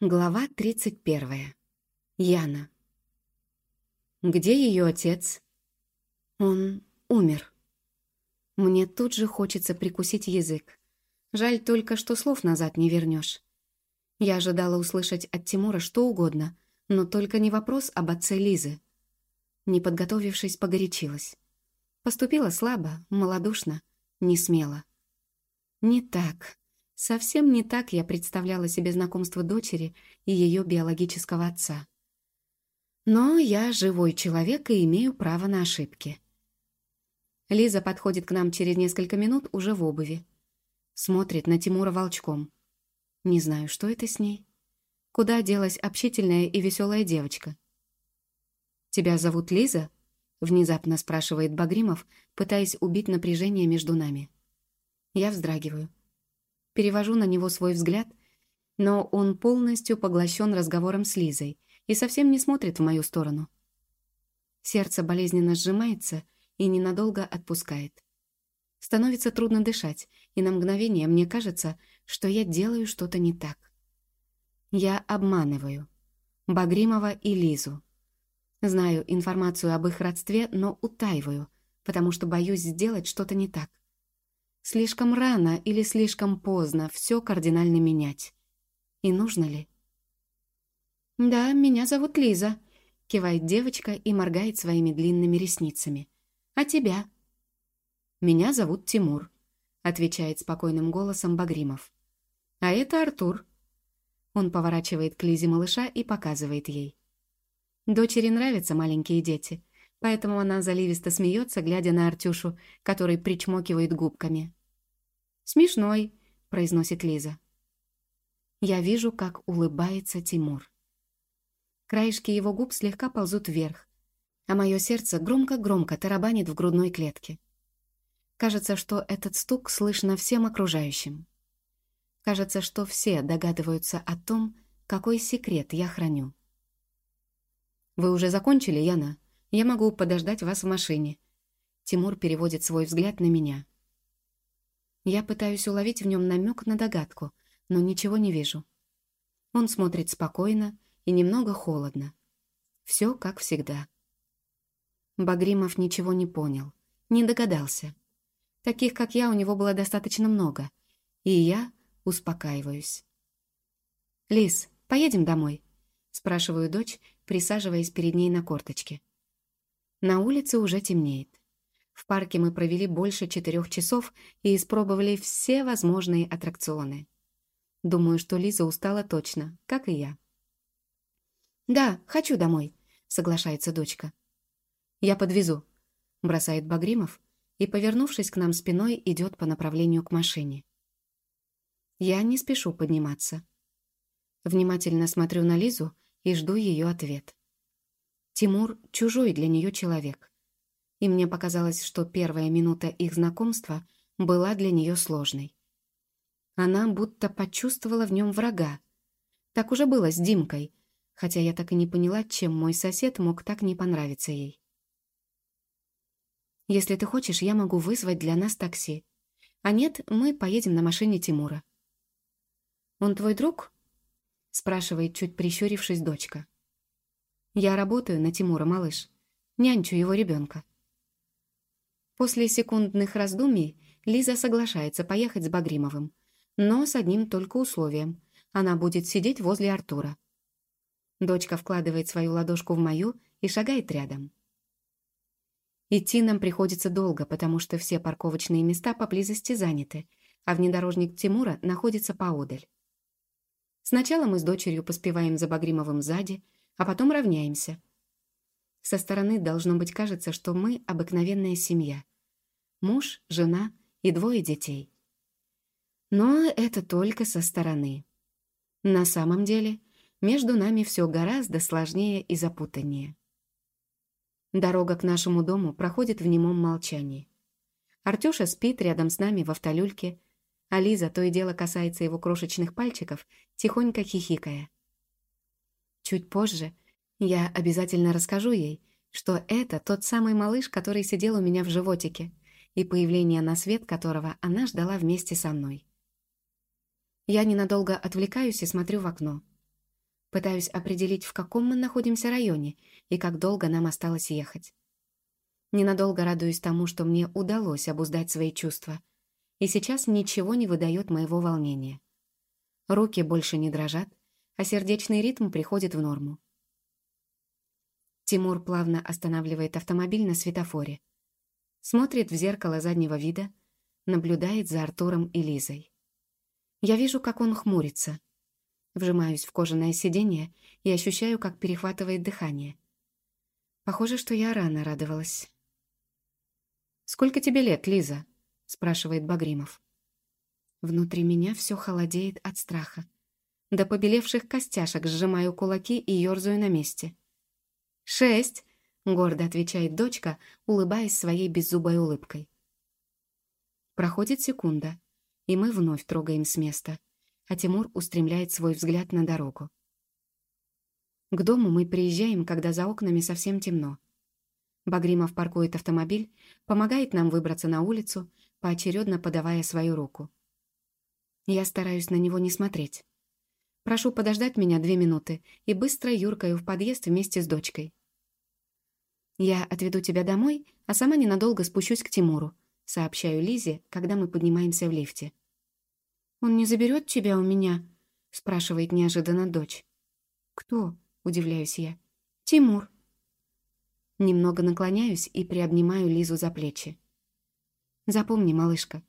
Глава 31. Яна. Где ее отец? Он умер. Мне тут же хочется прикусить язык. Жаль только, что слов назад не вернешь. Я ожидала услышать от Тимура что угодно, но только не вопрос об отце Лизы. Не подготовившись, погорячилась. Поступила слабо, малодушно, не смело. Не так, Совсем не так я представляла себе знакомство дочери и ее биологического отца. Но я живой человек и имею право на ошибки. Лиза подходит к нам через несколько минут уже в обуви. Смотрит на Тимура волчком. Не знаю, что это с ней. Куда делась общительная и веселая девочка? «Тебя зовут Лиза?» — внезапно спрашивает Багримов, пытаясь убить напряжение между нами. Я вздрагиваю. Перевожу на него свой взгляд, но он полностью поглощен разговором с Лизой и совсем не смотрит в мою сторону. Сердце болезненно сжимается и ненадолго отпускает. Становится трудно дышать, и на мгновение мне кажется, что я делаю что-то не так. Я обманываю. Багримова и Лизу. Знаю информацию об их родстве, но утаиваю, потому что боюсь сделать что-то не так. Слишком рано или слишком поздно все кардинально менять. И нужно ли? «Да, меня зовут Лиза», — кивает девочка и моргает своими длинными ресницами. «А тебя?» «Меня зовут Тимур», — отвечает спокойным голосом Багримов. «А это Артур». Он поворачивает к Лизе малыша и показывает ей. Дочери нравятся маленькие дети, поэтому она заливисто смеется, глядя на Артюшу, который причмокивает губками. «Смешной», — произносит Лиза. Я вижу, как улыбается Тимур. Краешки его губ слегка ползут вверх, а мое сердце громко-громко тарабанит в грудной клетке. Кажется, что этот стук слышно всем окружающим. Кажется, что все догадываются о том, какой секрет я храню. «Вы уже закончили, Яна? Я могу подождать вас в машине». Тимур переводит свой взгляд на меня. Я пытаюсь уловить в нем намек на догадку, но ничего не вижу. Он смотрит спокойно и немного холодно. Все как всегда. Багримов ничего не понял, не догадался. Таких, как я, у него было достаточно много. И я успокаиваюсь. «Лис, поедем домой?» — спрашиваю дочь, присаживаясь перед ней на корточке. На улице уже темнеет. В парке мы провели больше четырех часов и испробовали все возможные аттракционы. Думаю, что Лиза устала точно, как и я. «Да, хочу домой», — соглашается дочка. «Я подвезу», — бросает Багримов и, повернувшись к нам спиной, идет по направлению к машине. Я не спешу подниматься. Внимательно смотрю на Лизу и жду ее ответ. Тимур — чужой для нее человек и мне показалось, что первая минута их знакомства была для нее сложной. Она будто почувствовала в нем врага. Так уже было с Димкой, хотя я так и не поняла, чем мой сосед мог так не понравиться ей. «Если ты хочешь, я могу вызвать для нас такси. А нет, мы поедем на машине Тимура». «Он твой друг?» — спрашивает, чуть прищурившись, дочка. «Я работаю на Тимура, малыш. Нянчу его ребенка. После секундных раздумий Лиза соглашается поехать с Багримовым, но с одним только условием. Она будет сидеть возле Артура. Дочка вкладывает свою ладошку в мою и шагает рядом. Идти нам приходится долго, потому что все парковочные места поблизости заняты, а внедорожник Тимура находится поодаль. Сначала мы с дочерью поспеваем за Багримовым сзади, а потом равняемся — со стороны должно быть кажется, что мы обыкновенная семья. Муж, жена и двое детей. Но это только со стороны. На самом деле, между нами все гораздо сложнее и запутаннее. Дорога к нашему дому проходит в немом молчании. Артюша спит рядом с нами в автолюльке, а Лиза то и дело касается его крошечных пальчиков, тихонько хихикая. Чуть позже я обязательно расскажу ей, что это тот самый малыш, который сидел у меня в животике, и появление на свет которого она ждала вместе со мной. Я ненадолго отвлекаюсь и смотрю в окно. Пытаюсь определить, в каком мы находимся районе и как долго нам осталось ехать. Ненадолго радуюсь тому, что мне удалось обуздать свои чувства. И сейчас ничего не выдает моего волнения. Руки больше не дрожат, а сердечный ритм приходит в норму. Тимур плавно останавливает автомобиль на светофоре. Смотрит в зеркало заднего вида, наблюдает за Артуром и Лизой. Я вижу, как он хмурится. Вжимаюсь в кожаное сиденье и ощущаю, как перехватывает дыхание. Похоже, что я рано радовалась. «Сколько тебе лет, Лиза?» — спрашивает Багримов. Внутри меня все холодеет от страха. До побелевших костяшек сжимаю кулаки и ерзаю на месте. «Шесть!» — гордо отвечает дочка, улыбаясь своей беззубой улыбкой. Проходит секунда, и мы вновь трогаем с места, а Тимур устремляет свой взгляд на дорогу. К дому мы приезжаем, когда за окнами совсем темно. Багримов паркует автомобиль, помогает нам выбраться на улицу, поочередно подавая свою руку. Я стараюсь на него не смотреть. Прошу подождать меня две минуты и быстро юркаю в подъезд вместе с дочкой. «Я отведу тебя домой, а сама ненадолго спущусь к Тимуру», сообщаю Лизе, когда мы поднимаемся в лифте. «Он не заберет тебя у меня?» спрашивает неожиданно дочь. «Кто?» — удивляюсь я. «Тимур». Немного наклоняюсь и приобнимаю Лизу за плечи. «Запомни, малышка,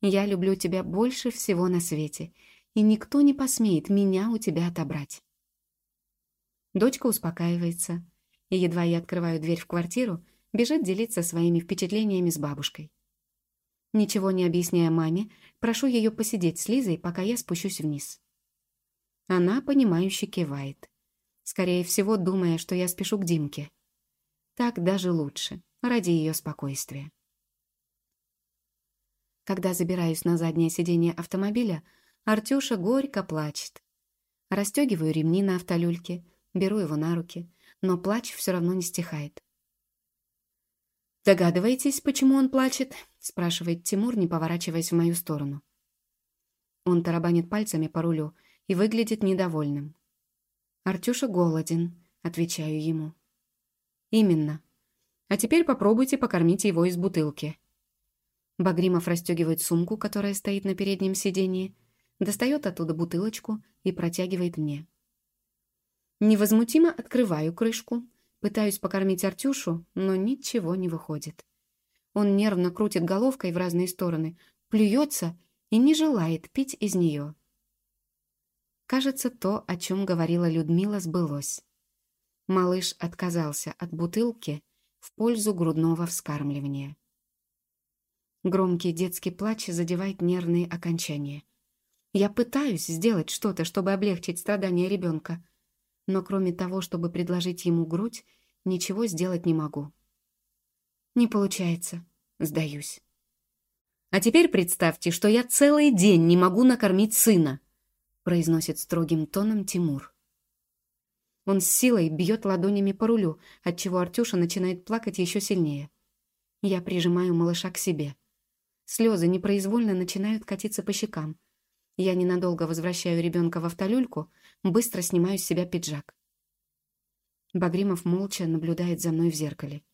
я люблю тебя больше всего на свете и никто не посмеет меня у тебя отобрать. Дочка успокаивается, и едва я открываю дверь в квартиру, бежит делиться своими впечатлениями с бабушкой. Ничего не объясняя маме, прошу ее посидеть с Лизой, пока я спущусь вниз. Она, понимающе кивает. Скорее всего, думая, что я спешу к Димке. Так даже лучше, ради ее спокойствия. Когда забираюсь на заднее сиденье автомобиля, Артюша горько плачет. Растегиваю ремни на автолюльке, беру его на руки, но плач все равно не стихает. «Догадываетесь, почему он плачет?» — спрашивает Тимур, не поворачиваясь в мою сторону. Он тарабанит пальцами по рулю и выглядит недовольным. «Артюша голоден», — отвечаю ему. «Именно. А теперь попробуйте покормить его из бутылки». Багримов расстегивает сумку, которая стоит на переднем сиденье, достает оттуда бутылочку и протягивает мне. Невозмутимо открываю крышку, пытаюсь покормить Артюшу, но ничего не выходит. Он нервно крутит головкой в разные стороны, плюется и не желает пить из нее. Кажется, то, о чем говорила Людмила, сбылось. Малыш отказался от бутылки в пользу грудного вскармливания. Громкий детский плач задевает нервные окончания – я пытаюсь сделать что-то, чтобы облегчить страдания ребенка, но кроме того, чтобы предложить ему грудь, ничего сделать не могу. Не получается. Сдаюсь. «А теперь представьте, что я целый день не могу накормить сына», произносит строгим тоном Тимур. Он с силой бьет ладонями по рулю, отчего Артюша начинает плакать еще сильнее. Я прижимаю малыша к себе. Слезы непроизвольно начинают катиться по щекам. Я ненадолго возвращаю ребенка в автолюльку, быстро снимаю с себя пиджак. Багримов молча наблюдает за мной в зеркале.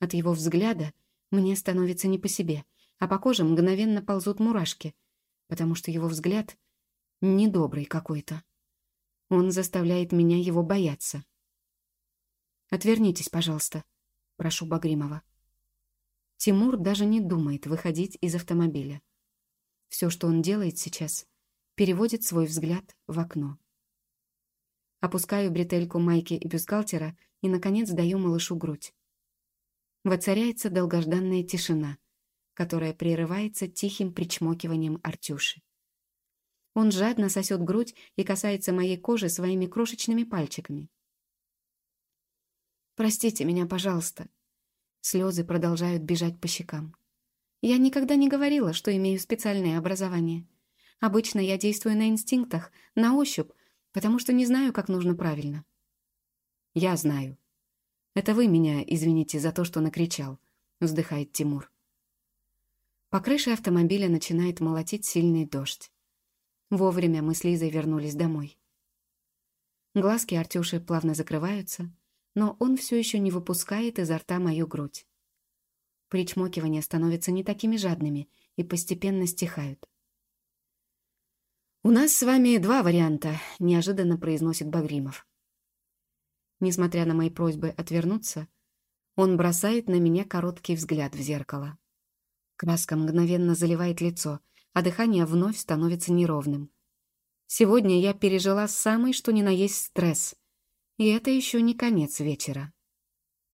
От его взгляда мне становится не по себе, а по коже мгновенно ползут мурашки, потому что его взгляд недобрый какой-то. Он заставляет меня его бояться. «Отвернитесь, пожалуйста», — прошу Багримова. Тимур даже не думает выходить из автомобиля. Все, что он делает сейчас, переводит свой взгляд в окно. Опускаю бретельку майки и бюстгальтера и, наконец, даю малышу грудь. Воцаряется долгожданная тишина, которая прерывается тихим причмокиванием Артюши. Он жадно сосет грудь и касается моей кожи своими крошечными пальчиками. «Простите меня, пожалуйста». Слезы продолжают бежать по щекам. Я никогда не говорила, что имею специальное образование. Обычно я действую на инстинктах, на ощупь, потому что не знаю, как нужно правильно. Я знаю. Это вы меня извините за то, что накричал, вздыхает Тимур. По крыше автомобиля начинает молотить сильный дождь. Вовремя мы с Лизой вернулись домой. Глазки Артюши плавно закрываются, но он все еще не выпускает изо рта мою грудь. Причмокивания становятся не такими жадными и постепенно стихают. «У нас с вами два варианта», — неожиданно произносит Багримов. Несмотря на мои просьбы отвернуться, он бросает на меня короткий взгляд в зеркало. Краска мгновенно заливает лицо, а дыхание вновь становится неровным. Сегодня я пережила самый что ни на есть стресс, и это еще не конец вечера.